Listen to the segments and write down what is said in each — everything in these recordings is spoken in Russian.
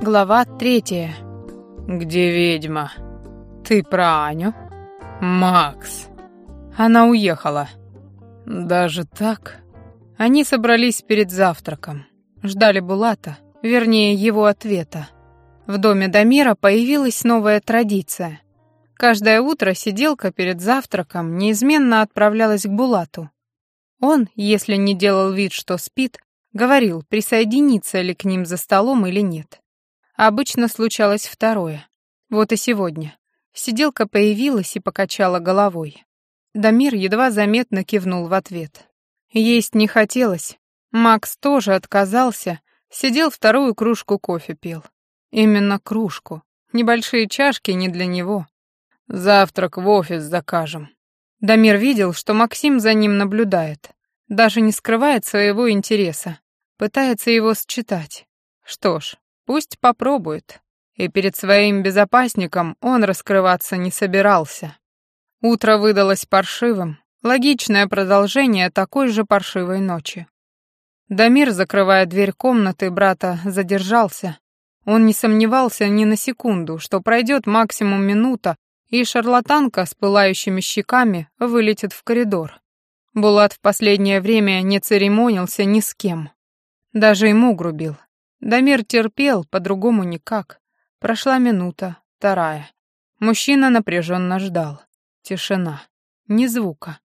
Глава третья. «Где ведьма? Ты про Аню?» «Макс!» Она уехала. «Даже так?» Они собрались перед завтраком. Ждали Булата, вернее, его ответа. В доме Дамира появилась новая традиция. Каждое утро сиделка перед завтраком неизменно отправлялась к Булату. Он, если не делал вид, что спит, говорил, присоединиться ли к ним за столом или нет. Обычно случалось второе. Вот и сегодня. Сиделка появилась и покачала головой. Дамир едва заметно кивнул в ответ. Есть не хотелось. Макс тоже отказался, сидел вторую кружку кофе пил. Именно кружку. Небольшие чашки не для него. Завтрак в офис закажем. Дамир видел, что Максим за ним наблюдает. Даже не скрывает своего интереса. Пытается его считать. Что ж, Пусть попробует. И перед своим безопасником он раскрываться не собирался. Утро выдалось паршивым, логичное продолжение такой же паршивой ночи. Дамир, закрывая дверь комнаты брата, задержался. Он не сомневался ни на секунду, что пройдет максимум минута, и шарлатанка с пылающими щеками вылетит в коридор. Булат в последнее время не церемонился ни с кем. Даже ему грубил. Дамир терпел, по-другому никак. Прошла минута, вторая. Мужчина напряженно ждал. Тишина. Ни звука.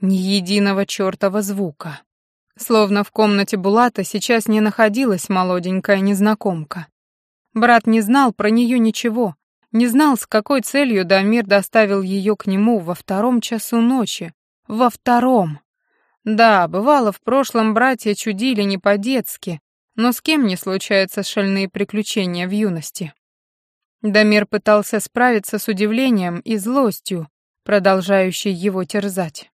Ни единого чертова звука. Словно в комнате Булата сейчас не находилась молоденькая незнакомка. Брат не знал про нее ничего, не знал, с какой целью Дамир доставил ее к нему во втором часу ночи. Во втором. Да, бывало, в прошлом братья чудили не по-детски, но с кем не случаются шальные приключения в юности? Дамир пытался справиться с удивлением и злостью, продолжающей его терзать.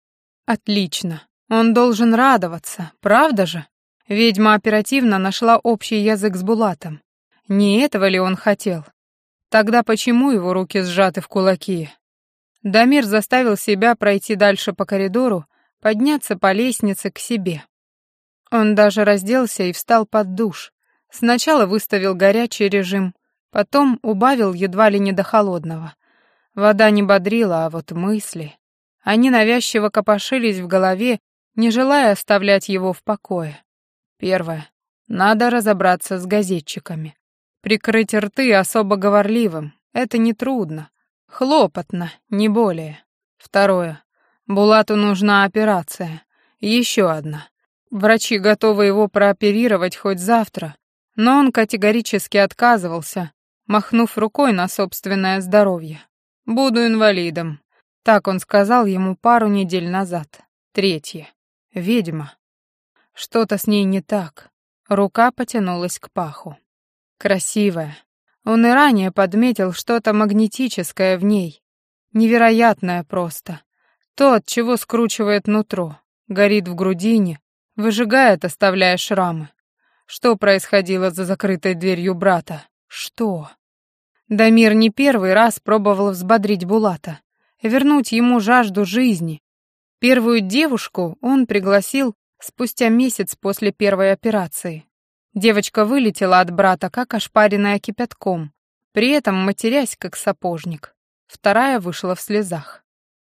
Отлично. Он должен радоваться, правда же? Ведьма оперативно нашла общий язык с Булатом. Не этого ли он хотел? Тогда почему его руки сжаты в кулаки? Дамир заставил себя пройти дальше по коридору, подняться по лестнице к себе. Он даже разделся и встал под душ. Сначала выставил горячий режим, потом убавил едва ли не до холодного. Вода не бодрила, а вот мысли. Они навязчиво копошились в голове, не желая оставлять его в покое. Первое. Надо разобраться с газетчиками. Прикрыть рты особо говорливым — это нетрудно. Хлопотно, не более. Второе. Булату нужна операция. Еще одна. Врачи готовы его прооперировать хоть завтра, но он категорически отказывался, махнув рукой на собственное здоровье. «Буду инвалидом», — так он сказал ему пару недель назад. Третье. Ведьма. Что-то с ней не так. Рука потянулась к паху. Красивая. Он и ранее подметил что-то магнетическое в ней. Невероятное просто. То, от чего скручивает нутро, горит в грудине, Выжигает, оставляя шрамы. Что происходило за закрытой дверью брата? Что? Дамир не первый раз пробовал взбодрить Булата, вернуть ему жажду жизни. Первую девушку он пригласил спустя месяц после первой операции. Девочка вылетела от брата, как ошпаренная кипятком, при этом матерясь, как сапожник. Вторая вышла в слезах.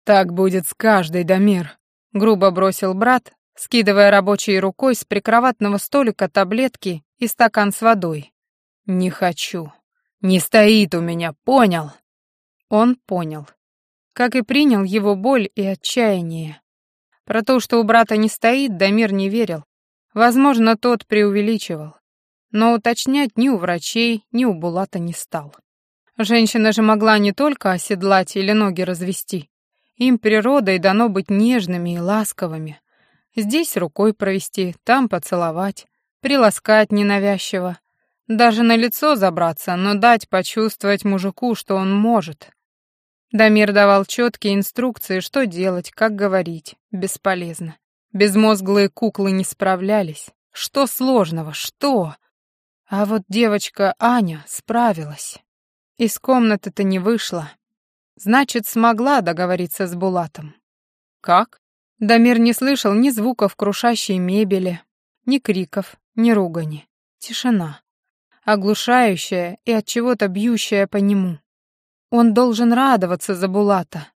«Так будет с каждой, Дамир», — грубо бросил брат, скидывая рабочей рукой с прикроватного столика таблетки и стакан с водой. «Не хочу. Не стоит у меня, понял?» Он понял. Как и принял его боль и отчаяние. Про то, что у брата не стоит, Дамир не верил. Возможно, тот преувеличивал. Но уточнять ни у врачей, ни у Булата не стал. Женщина же могла не только оседлать или ноги развести. Им природой дано быть нежными и ласковыми, Здесь рукой провести, там поцеловать, приласкать ненавязчиво. Даже на лицо забраться, но дать почувствовать мужику, что он может. Дамир давал четкие инструкции, что делать, как говорить. Бесполезно. Безмозглые куклы не справлялись. Что сложного, что? А вот девочка Аня справилась. Из комнаты-то не вышла. Значит, смогла договориться с Булатом. Как? Дамир не слышал ни звуков крушащей мебели, ни криков, ни ругани. Тишина. оглушающая и от чего-то бьющая по нему. Он должен радоваться за Булата.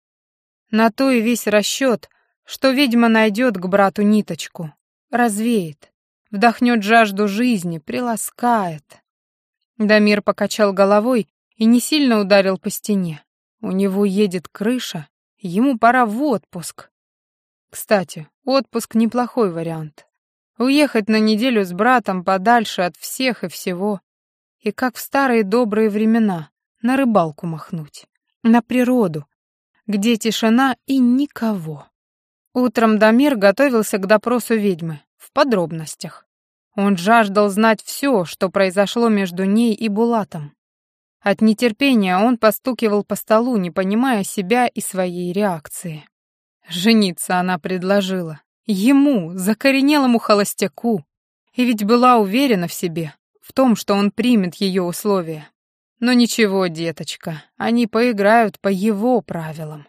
На то и весь расчет, что ведьма найдет к брату ниточку, развеет, вдохнет жажду жизни, приласкает. Дамир покачал головой и не сильно ударил по стене. У него едет крыша, ему пора в отпуск. Кстати, отпуск неплохой вариант. Уехать на неделю с братом подальше от всех и всего. И как в старые добрые времена, на рыбалку махнуть, на природу, где тишина и никого. Утром Дамир готовился к допросу ведьмы, в подробностях. Он жаждал знать все, что произошло между ней и Булатом. От нетерпения он постукивал по столу, не понимая себя и своей реакции. Жениться она предложила. Ему, закоренелому холостяку. И ведь была уверена в себе, в том, что он примет ее условия. Но ничего, деточка, они поиграют по его правилам.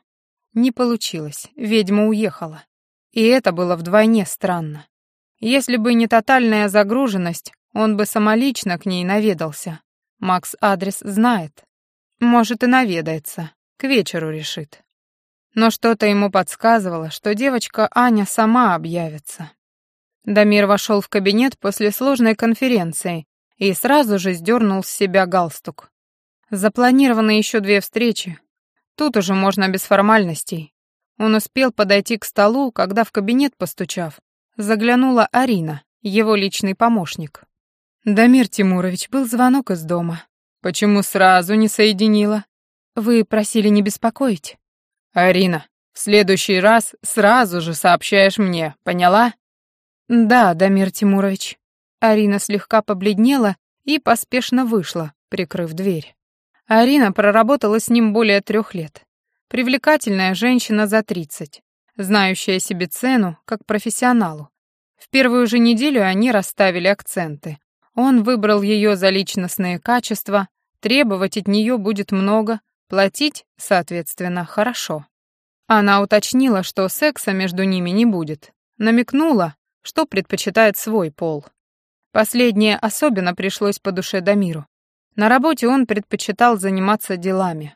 Не получилось, ведьма уехала. И это было вдвойне странно. Если бы не тотальная загруженность, он бы самолично к ней наведался. Макс адрес знает. Может, и наведается. К вечеру решит. Но что-то ему подсказывало, что девочка Аня сама объявится. Дамир вошел в кабинет после сложной конференции и сразу же сдернул с себя галстук. Запланированы еще две встречи. Тут уже можно без формальностей. Он успел подойти к столу, когда в кабинет, постучав, заглянула Арина, его личный помощник. «Дамир Тимурович, был звонок из дома. Почему сразу не соединила? Вы просили не беспокоить?» «Арина, в следующий раз сразу же сообщаешь мне, поняла?» «Да, Дамир Тимурович». Арина слегка побледнела и поспешно вышла, прикрыв дверь. Арина проработала с ним более трех лет. Привлекательная женщина за тридцать, знающая себе цену как профессионалу. В первую же неделю они расставили акценты. Он выбрал ее за личностные качества, требовать от нее будет много, платить, соответственно, хорошо. Она уточнила, что секса между ними не будет, намекнула, что предпочитает свой пол. Последнее особенно пришлось по душе Дамиру. На работе он предпочитал заниматься делами.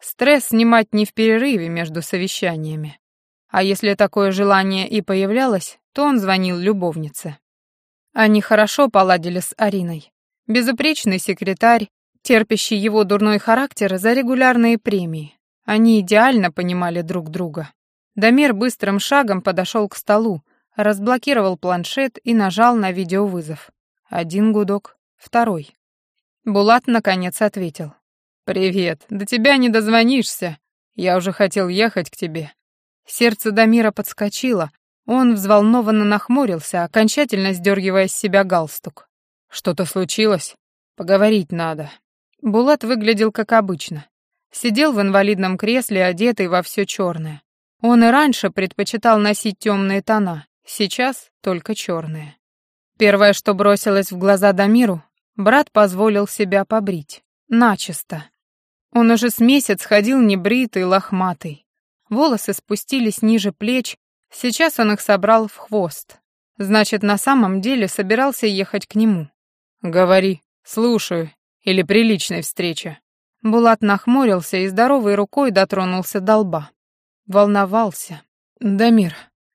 Стресс снимать не в перерыве между совещаниями. А если такое желание и появлялось, то он звонил любовнице. Они хорошо поладили с Ариной. Безупречный секретарь, терпящий его дурной характер за регулярные премии. Они идеально понимали друг друга. Дамир быстрым шагом подошел к столу, разблокировал планшет и нажал на видеовызов. Один гудок, второй. Булат наконец ответил. «Привет, до тебя не дозвонишься. Я уже хотел ехать к тебе». Сердце Дамира подскочило, он взволнованно нахмурился, окончательно сдергивая с себя галстук. «Что-то случилось? Поговорить надо». Булат выглядел как обычно. Сидел в инвалидном кресле, одетый во все черное. Он и раньше предпочитал носить темные тона, сейчас только черные. Первое, что бросилось в глаза Дамиру, Брат позволил себя побрить. Начисто. Он уже с месяц ходил небритый, лохматый. Волосы спустились ниже плеч, сейчас он их собрал в хвост. Значит, на самом деле собирался ехать к нему. «Говори, слушаю, или приличной встрече». Булат нахмурился и здоровой рукой дотронулся до лба. Волновался. «Дамир,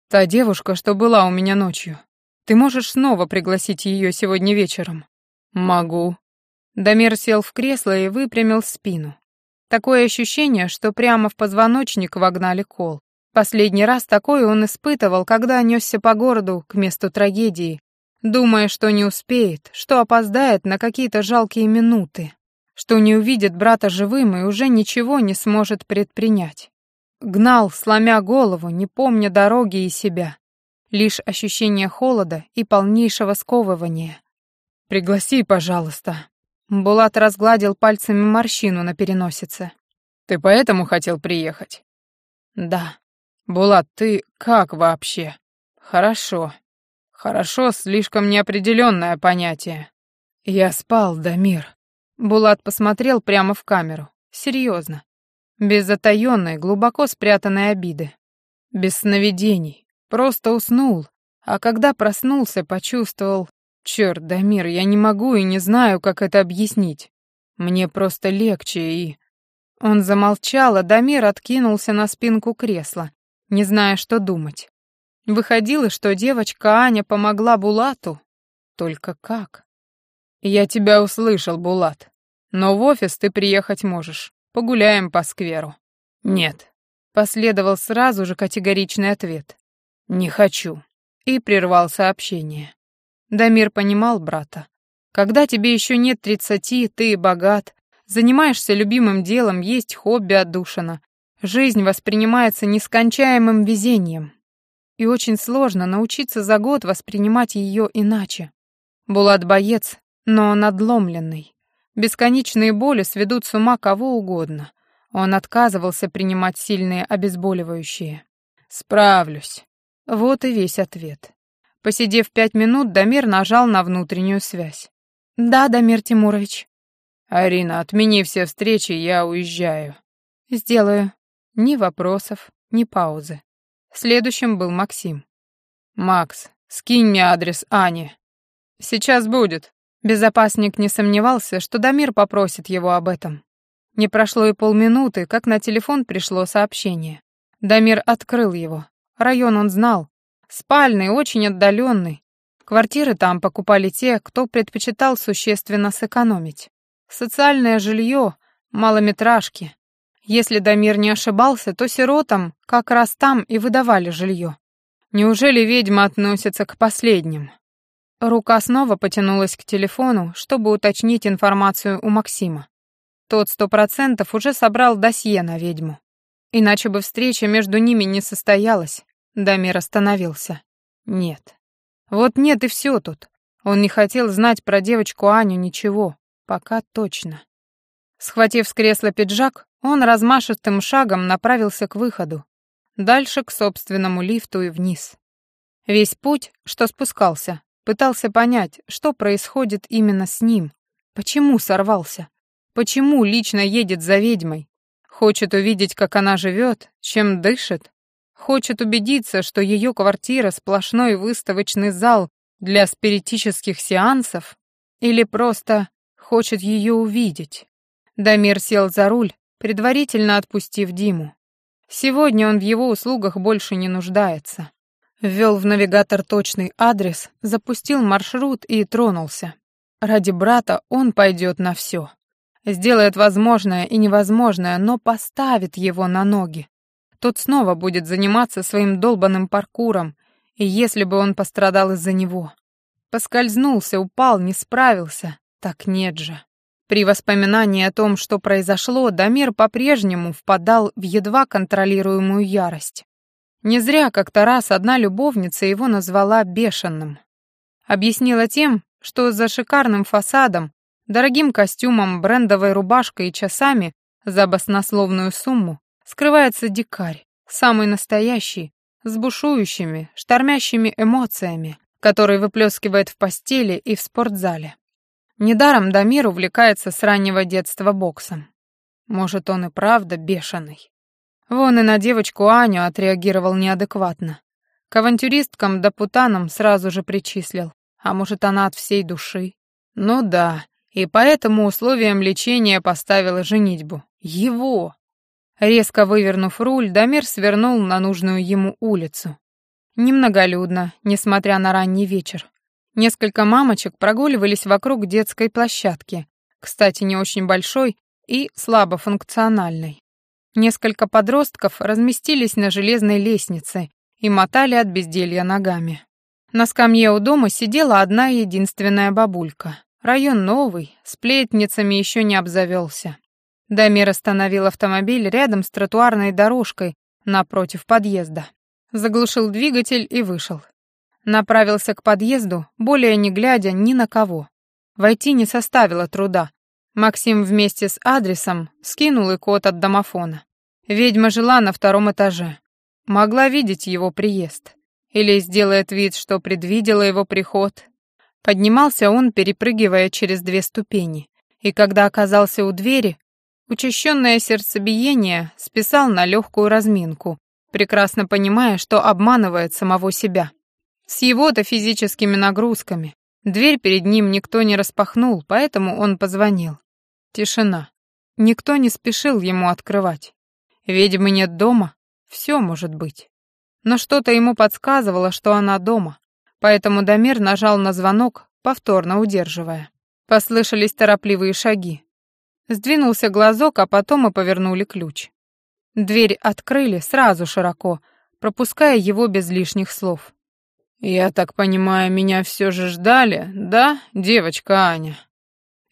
та девушка, что была у меня ночью, ты можешь снова пригласить ее сегодня вечером?» «Могу». Дамир сел в кресло и выпрямил спину. Такое ощущение, что прямо в позвоночник вогнали кол. Последний раз такое он испытывал, когда несся по городу к месту трагедии, думая, что не успеет, что опоздает на какие-то жалкие минуты, что не увидит брата живым и уже ничего не сможет предпринять. Гнал, сломя голову, не помня дороги и себя. Лишь ощущение холода и полнейшего сковывания. «Пригласи, пожалуйста». Булат разгладил пальцами морщину на переносице. «Ты поэтому хотел приехать?» «Да». «Булат, ты как вообще?» «Хорошо. Хорошо, слишком неопределенное понятие». «Я спал, Дамир». Булат посмотрел прямо в камеру. Серьезно. Без затаённой, глубоко спрятанной обиды. Без сновидений. Просто уснул. А когда проснулся, почувствовал Чёрт, Дамир, я не могу и не знаю, как это объяснить. Мне просто легче и... Он замолчал, а Дамир откинулся на спинку кресла, не зная, что думать. Выходило, что девочка Аня помогла Булату. Только как? Я тебя услышал, Булат. Но в офис ты приехать можешь. Погуляем по скверу. Нет. Последовал сразу же категоричный ответ. Не хочу. И прервал сообщение. Дамир понимал брата. Когда тебе еще нет тридцати, ты богат, занимаешься любимым делом, есть хобби отдушина. Жизнь воспринимается нескончаемым везением. И очень сложно научиться за год воспринимать ее иначе. Булат боец, но надломленный. Бесконечные боли сведут с ума кого угодно. Он отказывался принимать сильные обезболивающие. «Справлюсь». Вот и весь ответ. Посидев пять минут, Дамир нажал на внутреннюю связь. «Да, Дамир Тимурович». «Арина, отмени все встречи, я уезжаю». «Сделаю». Ни вопросов, ни паузы. Следующим был Максим. «Макс, скинь мне адрес Ани». «Сейчас будет». Безопасник не сомневался, что Дамир попросит его об этом. Не прошло и полминуты, как на телефон пришло сообщение. Дамир открыл его. Район он знал. Спальный, очень отдаленный. Квартиры там покупали те, кто предпочитал существенно сэкономить. Социальное жилье, малометражки. Если Дамир не ошибался, то сиротам как раз там и выдавали жилье. Неужели ведьма относится к последним? Рука снова потянулась к телефону, чтобы уточнить информацию у Максима. Тот сто процентов уже собрал досье на ведьму. Иначе бы встреча между ними не состоялась. Дамир остановился. Нет. Вот нет и все тут. Он не хотел знать про девочку Аню ничего. Пока точно. Схватив с кресла пиджак, он размашистым шагом направился к выходу. Дальше к собственному лифту и вниз. Весь путь, что спускался, Пытался понять, что происходит именно с ним. Почему сорвался? Почему лично едет за ведьмой? Хочет увидеть, как она живет, чем дышит? Хочет убедиться, что ее квартира — сплошной выставочный зал для спиритических сеансов? Или просто хочет ее увидеть? Дамир сел за руль, предварительно отпустив Диму. Сегодня он в его услугах больше не нуждается. Ввел в навигатор точный адрес, запустил маршрут и тронулся. Ради брата он пойдет на все. Сделает возможное и невозможное, но поставит его на ноги. Тот снова будет заниматься своим долбанным паркуром, и если бы он пострадал из-за него. Поскользнулся, упал, не справился. Так нет же. При воспоминании о том, что произошло, Дамир по-прежнему впадал в едва контролируемую ярость. Не зря как-то раз одна любовница его назвала бешеным. Объяснила тем, что за шикарным фасадом, дорогим костюмом, брендовой рубашкой и часами за баснословную сумму скрывается дикарь, самый настоящий, с бушующими, штормящими эмоциями, который выплескивает в постели и в спортзале. Недаром Дамир увлекается с раннего детства боксом. Может, он и правда бешеный. Вон и на девочку Аню отреагировал неадекватно. К авантюристкам да путанам сразу же причислил. А может, она от всей души? Ну да, и поэтому условием лечения поставила женитьбу. Его! Резко вывернув руль, Дамир свернул на нужную ему улицу. Немноголюдно, несмотря на ранний вечер. Несколько мамочек прогуливались вокруг детской площадки, кстати, не очень большой и слабо функциональной. Несколько подростков разместились на железной лестнице и мотали от безделья ногами. На скамье у дома сидела одна единственная бабулька. Район новый, сплетницами еще не обзавелся. Дамир остановил автомобиль рядом с тротуарной дорожкой напротив подъезда. Заглушил двигатель и вышел. Направился к подъезду, более не глядя ни на кого. Войти не составило труда. Максим вместе с адресом скинул и код от домофона. Ведьма жила на втором этаже. Могла видеть его приезд. Или сделает вид, что предвидела его приход. Поднимался он, перепрыгивая через две ступени. И когда оказался у двери, учащенное сердцебиение списал на легкую разминку, прекрасно понимая, что обманывает самого себя. С его-то физическими нагрузками, Дверь перед ним никто не распахнул, поэтому он позвонил. Тишина. Никто не спешил ему открывать. Ведьмы нет дома, все может быть. Но что-то ему подсказывало, что она дома, поэтому Дамир нажал на звонок, повторно удерживая. Послышались торопливые шаги. Сдвинулся глазок, а потом и повернули ключ. Дверь открыли сразу широко, пропуская его без лишних слов. «Я так понимаю, меня все же ждали, да, девочка Аня?»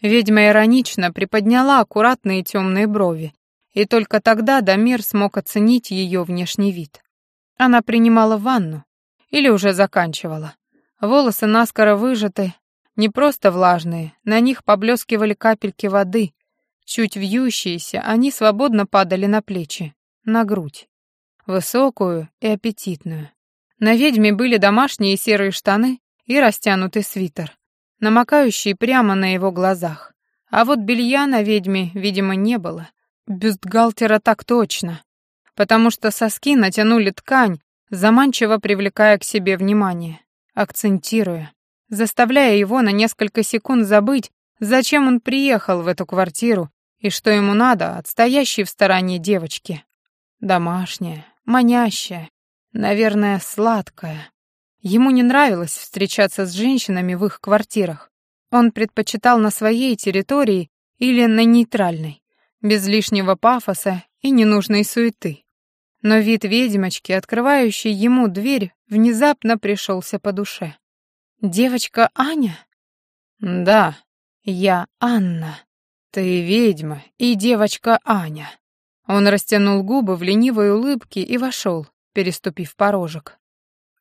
Ведьма иронично приподняла аккуратные темные брови, и только тогда Дамир смог оценить ее внешний вид. Она принимала ванну или уже заканчивала. Волосы наскоро выжаты, не просто влажные, на них поблескивали капельки воды, чуть вьющиеся, они свободно падали на плечи, на грудь. Высокую и аппетитную. На ведьме были домашние серые штаны и растянутый свитер, намокающий прямо на его глазах. А вот белья на ведьме, видимо, не было. Бюстгальтера так точно потому что соски натянули ткань, заманчиво привлекая к себе внимание, акцентируя, заставляя его на несколько секунд забыть, зачем он приехал в эту квартиру и что ему надо от стоящей в стороне девочки. Домашняя, манящая, наверное, сладкая. Ему не нравилось встречаться с женщинами в их квартирах. Он предпочитал на своей территории или на нейтральной, без лишнего пафоса и ненужной суеты но вид ведьмочки, открывающей ему дверь, внезапно пришелся по душе. «Девочка Аня?» «Да, я Анна. Ты ведьма и девочка Аня». Он растянул губы в ленивой улыбке и вошел, переступив порожек.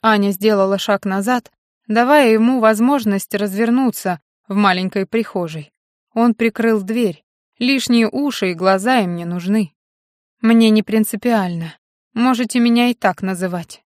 Аня сделала шаг назад, давая ему возможность развернуться в маленькой прихожей. Он прикрыл дверь. Лишние уши и глаза им не нужны. Мне не принципиально. Можете меня и так называть.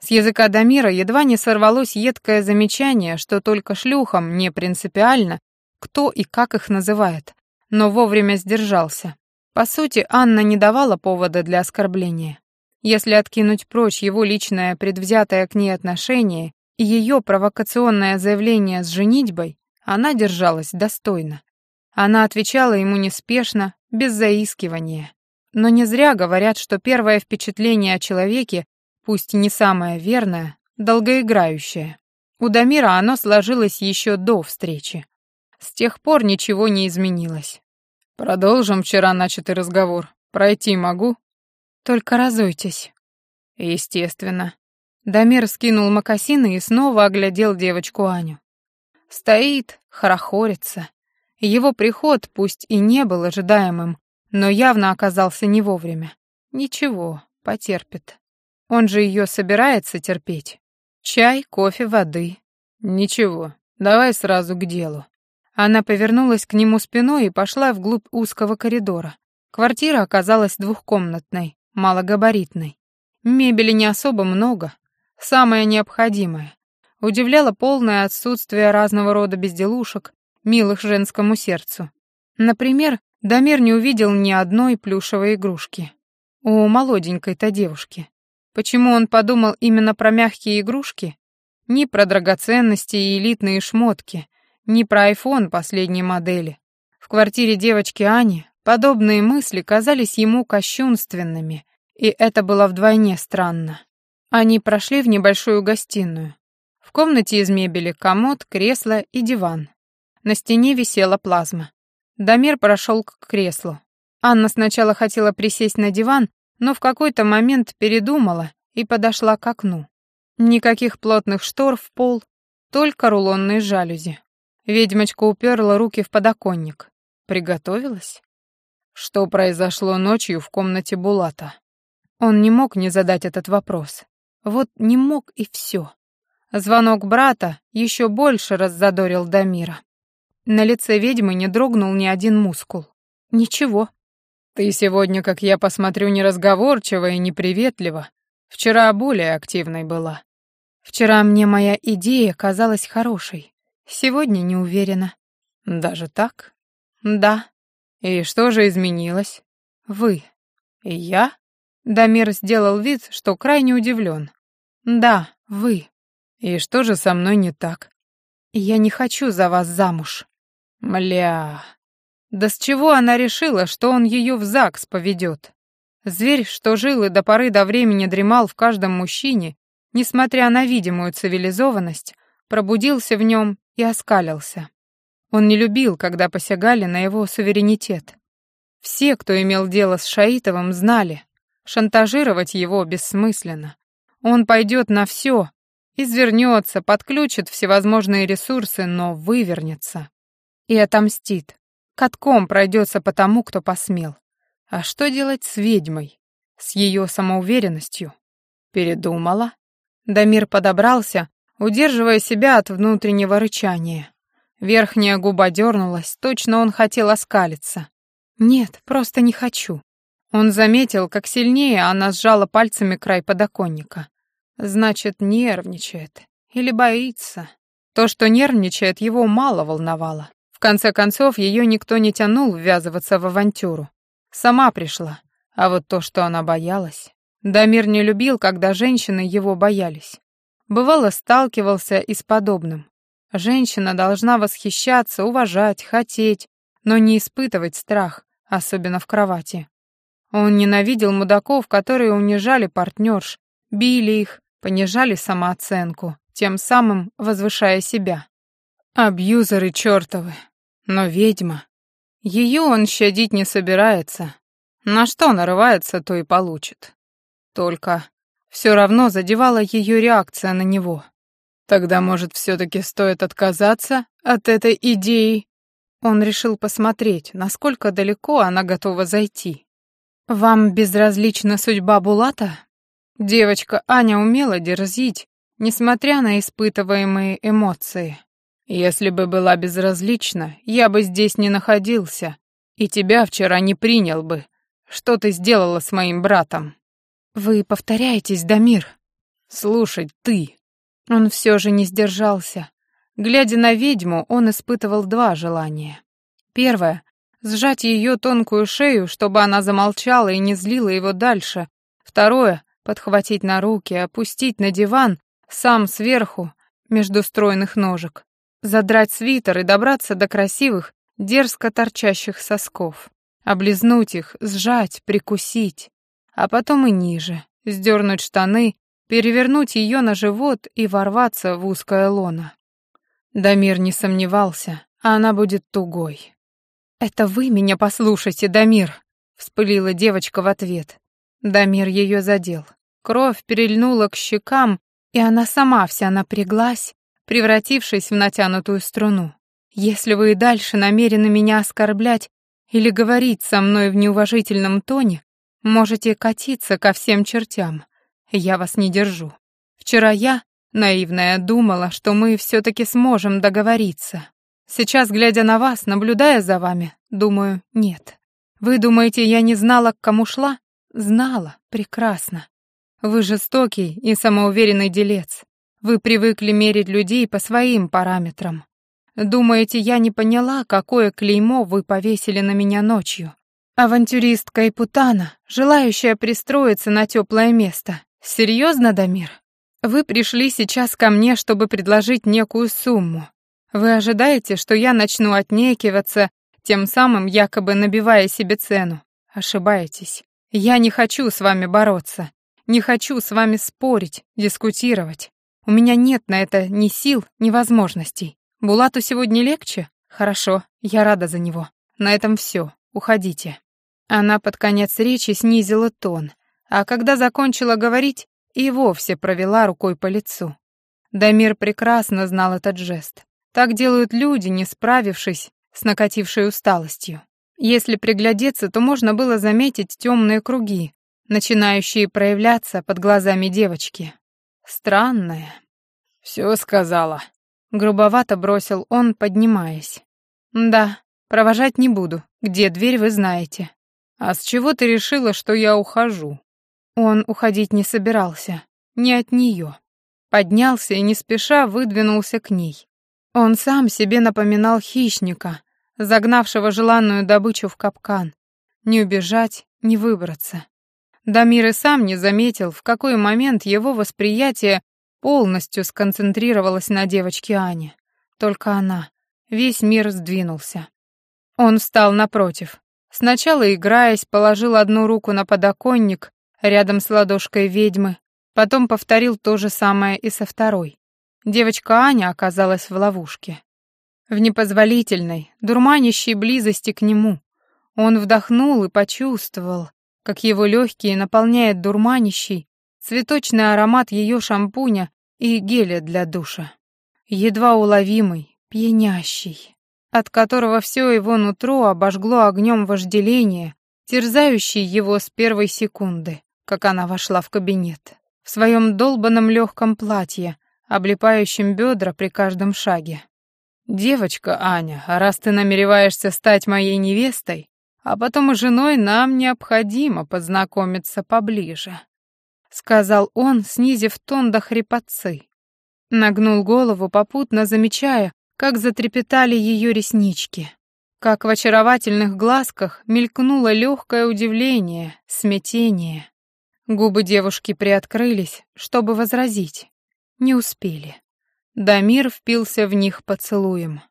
С языка Дамира едва не сорвалось едкое замечание, что только шлюхам не принципиально, кто и как их называет, но вовремя сдержался. По сути, Анна не давала повода для оскорбления. Если откинуть прочь его личное предвзятое к ней отношение и ее провокационное заявление с женитьбой, она держалась достойно. Она отвечала ему неспешно, без заискивания. Но не зря говорят, что первое впечатление о человеке, пусть и не самое верное, долгоиграющее. У Дамира оно сложилось еще до встречи. С тех пор ничего не изменилось. Продолжим вчера начатый разговор. Пройти могу? Только разуйтесь. Естественно. Дамир скинул мокасины и снова оглядел девочку Аню. Стоит, хорохорится. Его приход, пусть и не был ожидаемым, но явно оказался не вовремя. Ничего, потерпит. Он же ее собирается терпеть. Чай, кофе, воды. Ничего, давай сразу к делу. Она повернулась к нему спиной и пошла вглубь узкого коридора. Квартира оказалась двухкомнатной, малогабаритной. Мебели не особо много, самое необходимое. Удивляло полное отсутствие разного рода безделушек, милых женскому сердцу. Например, Дамир не увидел ни одной плюшевой игрушки. У молоденькой-то девушки. Почему он подумал именно про мягкие игрушки? Ни про драгоценности и элитные шмотки, ни про айфон последней модели. В квартире девочки Ани подобные мысли казались ему кощунственными, и это было вдвойне странно. Они прошли в небольшую гостиную. В комнате из мебели комод, кресло и диван. На стене висела плазма. Дамир прошел к креслу. Анна сначала хотела присесть на диван, но в какой-то момент передумала и подошла к окну. Никаких плотных штор в пол, только рулонные жалюзи. Ведьмочка уперла руки в подоконник. Приготовилась? Что произошло ночью в комнате Булата? Он не мог не задать этот вопрос. Вот не мог и все. Звонок брата еще больше раззадорил Дамира. На лице ведьмы не дрогнул ни один мускул. Ничего. Ты сегодня, как я посмотрю, неразговорчива и неприветлива. Вчера более активной была. Вчера мне моя идея казалась хорошей. Сегодня не уверена. Даже так? Да. И что же изменилось? Вы. И я? Дамир сделал вид, что крайне удивлен. Да, вы. И что же со мной не так? «Я не хочу за вас замуж». Мля. Да с чего она решила, что он ее в ЗАГС поведет? Зверь, что жил и до поры до времени дремал в каждом мужчине, несмотря на видимую цивилизованность, пробудился в нем и оскалился. Он не любил, когда посягали на его суверенитет. Все, кто имел дело с Шаитовым, знали, шантажировать его бессмысленно. Он пойдет на все, извернется, подключит всевозможные ресурсы, но вывернется. И отомстит. Катком пройдется по тому, кто посмел. А что делать с ведьмой? С ее самоуверенностью? Передумала? Дамир подобрался, удерживая себя от внутреннего рычания. Верхняя губа дернулась, точно он хотел оскалиться. «Нет, просто не хочу». Он заметил, как сильнее она сжала пальцами край подоконника. Значит, нервничает. Или боится. То, что нервничает, его мало волновало. В конце концов, ее никто не тянул ввязываться в авантюру. Сама пришла. А вот то, что она боялась... Дамир не любил, когда женщины его боялись. Бывало, сталкивался и с подобным. Женщина должна восхищаться, уважать, хотеть, но не испытывать страх, особенно в кровати. Он ненавидел мудаков, которые унижали партнерш, били их, понижали самооценку, тем самым возвышая себя. Абьюзеры чертовы. Но ведьма... Ее он щадить не собирается. На что нарывается, то и получит. Только все равно задевала ее реакция на него. Тогда, может, все-таки стоит отказаться от этой идеи? Он решил посмотреть, насколько далеко она готова зайти. «Вам безразлична судьба Булата?» Девочка Аня умела дерзить, несмотря на испытываемые эмоции. «Если бы была безразлична, я бы здесь не находился, и тебя вчера не принял бы. Что ты сделала с моим братом?» «Вы повторяетесь, Дамир?» «Слушай, ты...» Он все же не сдержался. Глядя на ведьму, он испытывал два желания. Первое — сжать ее тонкую шею, чтобы она замолчала и не злила его дальше. Второе подхватить на руки, опустить на диван, сам сверху, между стройных ножек, задрать свитер и добраться до красивых, дерзко торчащих сосков, облизнуть их, сжать, прикусить, а потом и ниже, сдернуть штаны, перевернуть ее на живот и ворваться в узкое лоно. Дамир не сомневался, а она будет тугой. «Это вы меня послушайте, Дамир!» — вспылила девочка в ответ. Дамир ее задел. Кровь перельнула к щекам, и она сама вся напряглась, превратившись в натянутую струну. «Если вы и дальше намерены меня оскорблять или говорить со мной в неуважительном тоне, можете катиться ко всем чертям. Я вас не держу. Вчера я, наивная, думала, что мы все-таки сможем договориться. Сейчас, глядя на вас, наблюдая за вами, думаю, нет. Вы думаете, я не знала, к кому шла? Знала, прекрасно. Вы жестокий и самоуверенный делец. Вы привыкли мерить людей по своим параметрам. Думаете, я не поняла, какое клеймо вы повесили на меня ночью? Авантюристка и путана, желающая пристроиться на теплое место. Серьезно, Дамир? Вы пришли сейчас ко мне, чтобы предложить некую сумму. Вы ожидаете, что я начну отнекиваться, тем самым якобы набивая себе цену. Ошибаетесь. Я не хочу с вами бороться, не хочу с вами спорить, дискутировать. У меня нет на это ни сил, ни возможностей. Булату сегодня легче? Хорошо, я рада за него. На этом все. Уходите. Она под конец речи снизила тон, а когда закончила говорить, и вовсе провела рукой по лицу. Дамир прекрасно знал этот жест. Так делают люди, не справившись с накатившей усталостью. Если приглядеться, то можно было заметить темные круги, начинающие проявляться под глазами девочки. Странное. «Все сказала», — грубовато бросил он, поднимаясь. «Да, провожать не буду. Где дверь, вы знаете». «А с чего ты решила, что я ухожу?» Он уходить не собирался. Не от нее. Поднялся и не спеша выдвинулся к ней. Он сам себе напоминал хищника, загнавшего желанную добычу в капкан. Не убежать, не выбраться. Дамир и сам не заметил, в какой момент его восприятие полностью сконцентрировалось на девочке Ане. только она. Весь мир сдвинулся. Он встал напротив. Сначала, играясь, положил одну руку на подоконник рядом с ладошкой ведьмы, потом повторил то же самое и со второй. Девочка Аня оказалась в ловушке. В непозволительной, дурманящей близости к нему. Он вдохнул и почувствовал, как его легкие наполняет дурманящий, цветочный аромат ее шампуня и геля для душа. Едва уловимый, пьянящий, от которого все его нутро обожгло огнем вожделения, терзающий его с первой секунды, как она вошла в кабинет, в своем долбанном легком платье, облепающем бедра при каждом шаге. «Девочка Аня, раз ты намереваешься стать моей невестой, а потом и женой, нам необходимо познакомиться поближе», — сказал он, снизив тон до хрипотцы. Нагнул голову, попутно замечая, как затрепетали ее реснички, как в очаровательных глазках мелькнуло легкое удивление, смятение. Губы девушки приоткрылись, чтобы возразить. Не успели. Дамир впился в них поцелуем.